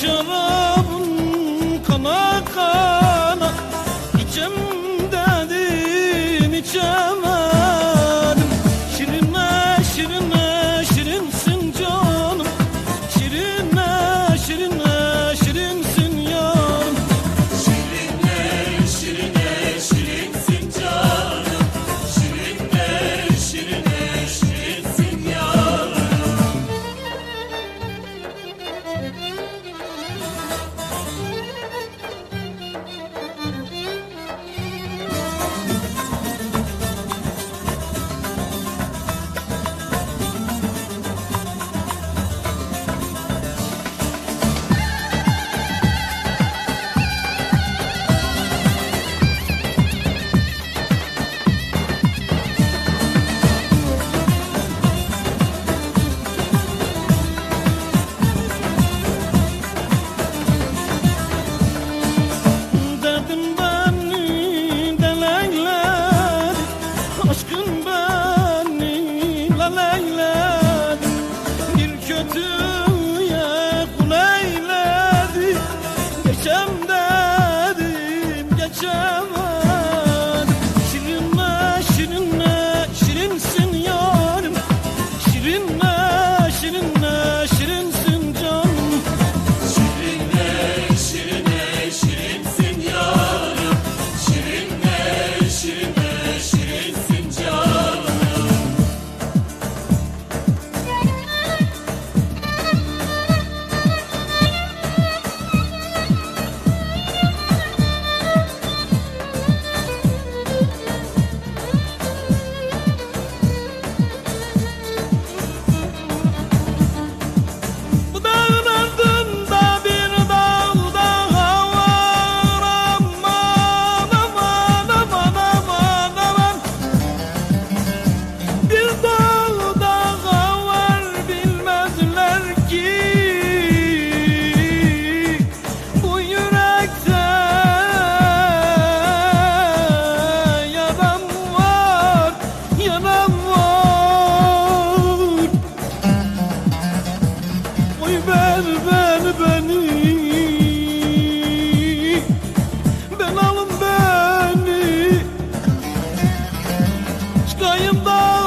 şarabın kana kana திரும்ப William Bowe.